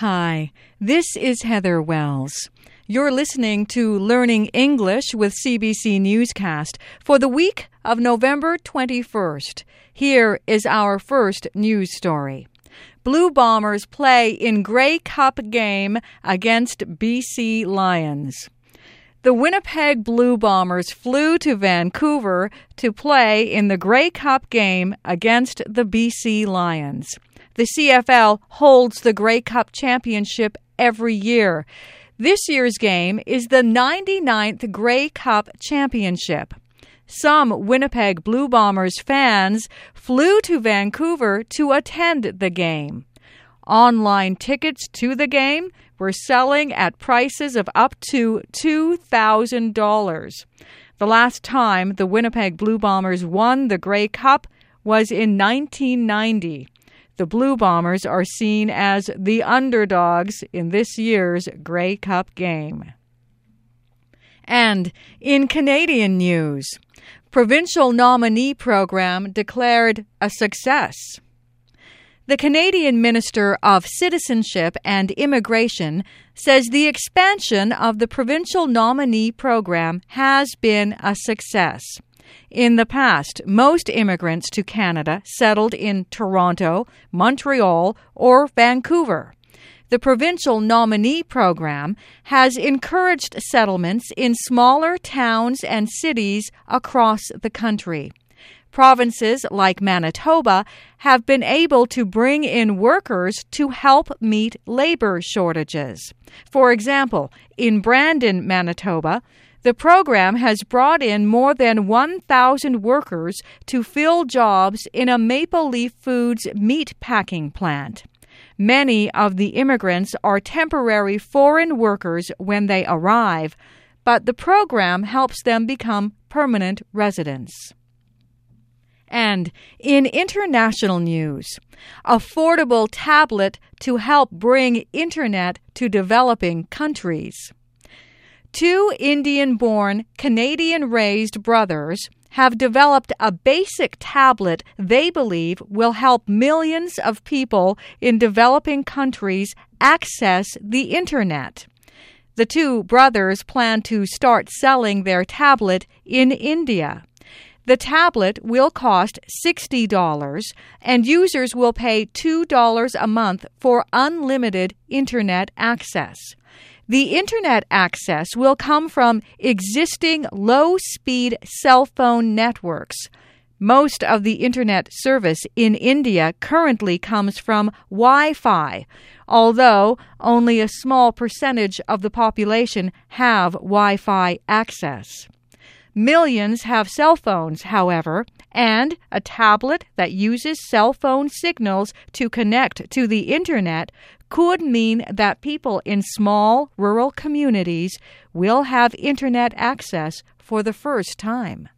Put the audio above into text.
Hi, this is Heather Wells. You're listening to Learning English with CBC Newscast for the week of November 21st. Here is our first news story. Blue Bombers play in Grey Cup game against BC Lions. The Winnipeg Blue Bombers flew to Vancouver to play in the Grey Cup game against the BC Lions. The CFL holds the Grey Cup Championship every year. This year's game is the 99th Grey Cup Championship. Some Winnipeg Blue Bombers fans flew to Vancouver to attend the game. Online tickets to the game were selling at prices of up to $2,000. The last time the Winnipeg Blue Bombers won the Grey Cup was in 1990. The Blue Bombers are seen as the underdogs in this year's Grey Cup game. And in Canadian news, provincial nominee program declared a success. The Canadian Minister of Citizenship and Immigration says the expansion of the provincial nominee program has been a success. In the past, most immigrants to Canada settled in Toronto, Montreal, or Vancouver. The provincial nominee program has encouraged settlements in smaller towns and cities across the country. Provinces like Manitoba have been able to bring in workers to help meet labor shortages. For example, in Brandon, Manitoba, the program has brought in more than 1,000 workers to fill jobs in a Maple Leaf Foods meat packing plant. Many of the immigrants are temporary foreign workers when they arrive, but the program helps them become permanent residents. And in international news, affordable tablet to help bring internet to developing countries. Two Indian born, Canadian raised brothers have developed a basic tablet they believe will help millions of people in developing countries access the Internet. The two brothers plan to start selling their tablet in India. The tablet will cost $60 and users will pay $2 a month for unlimited Internet access. The internet access will come from existing low speed cell phone networks. Most of the internet service in India currently comes from Wi Fi, although only a small percentage of the population have Wi Fi access. Millions have cell phones, however, and a tablet that uses cell phone signals to connect to the internet could mean that people in small rural communities will have internet access for the first time.